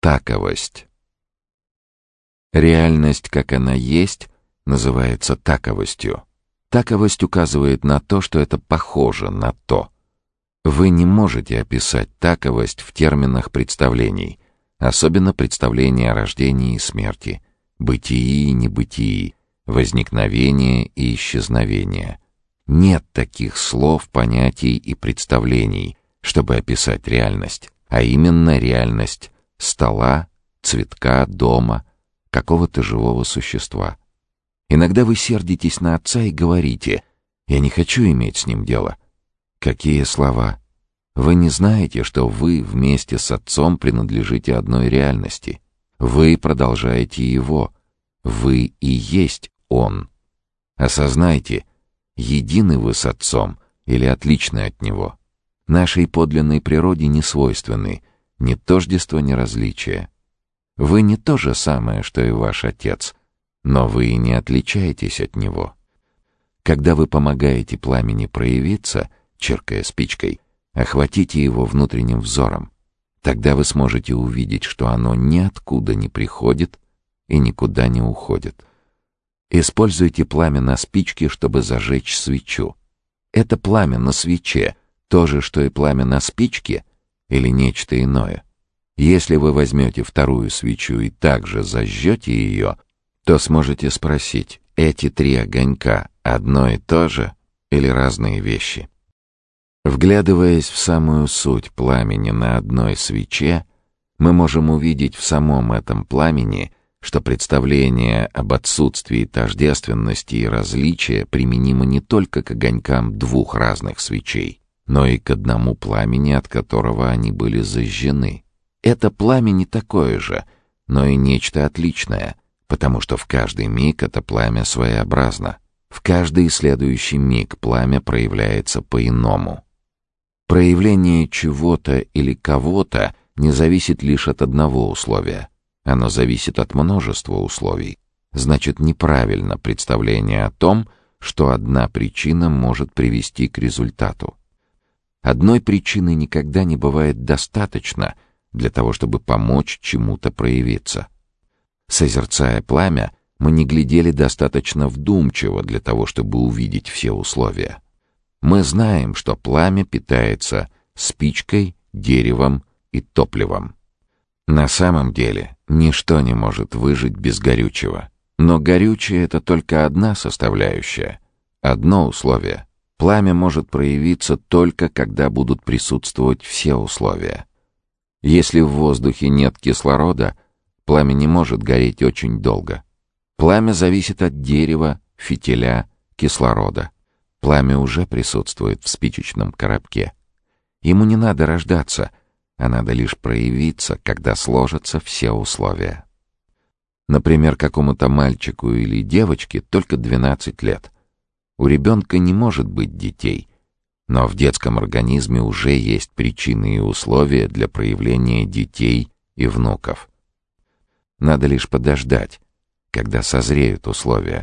Таковость. Реальность, как она есть, называется таковостью. Таковость указывает на то, что это похоже на то. Вы не можете описать таковость в терминах представлений, особенно представления о рождении и смерти, бытии и небытии, возникновения и исчезновения. Нет таких слов, понятий и представлений, чтобы описать реальность, а именно реальность стола, цветка, дома, какого-то живого существа. Иногда вы сердитесь на отца и говорите «Я не хочу иметь с ним дело». Какие слова? Вы не знаете, что вы вместе с отцом принадлежите одной реальности. Вы продолжаете его. Вы и есть он. Осознайте, едины вы с отцом или отличны от него. Нашей подлинной природе не свойственны ни тождество, ни различие. Вы не то же самое, что и ваш отец, но вы и не отличаетесь от него. Когда вы помогаете пламени проявиться, черкая спичкой, охватите его внутренним взором. Тогда вы сможете увидеть, что оно ниоткуда не приходит и никуда не уходит. Используйте пламя на спичке, чтобы зажечь свечу. Это пламя на свече, то же, что и пламя на спичке, или нечто иное. Если вы возьмете вторую свечу и также зажжете ее, то сможете спросить, эти три огонька одно и то же или разные вещи? Вглядываясь в самую суть пламени на одной свече, мы можем увидеть в самом этом пламени, что представление об отсутствии тождественности и различия применимо не только к огонькам двух разных свечей, но и к одному пламени, от которого они были зажжены. Это пламя не такое же, но и нечто отличное, потому что в каждый миг это пламя своеобразно. В каждый следующий миг пламя проявляется по-иному. Проявление чего-то или кого-то не зависит лишь от одного условия. Оно зависит от множества условий. Значит, неправильно представление о том, что одна причина может привести к результату. Одной причины никогда не бывает достаточно — для того, чтобы помочь чему-то проявиться. Созерцая пламя, мы не глядели достаточно вдумчиво для того, чтобы увидеть все условия. Мы знаем, что пламя питается спичкой, деревом и топливом. На самом деле, ничто не может выжить без горючего. Но горючее — это только одна составляющая, одно условие. Пламя может проявиться только, когда будут присутствовать все условия. Если в воздухе нет кислорода, пламя не может гореть очень долго. Пламя зависит от дерева, фитиля, кислорода. Пламя уже присутствует в спичечном коробке. Ему не надо рождаться, а надо лишь проявиться, когда сложатся все условия. Например, какому-то мальчику или девочке только 12 лет. У ребенка не может быть детей, но в детском организме уже есть причины и условия для проявления детей и внуков. Надо лишь подождать, когда созреют условия.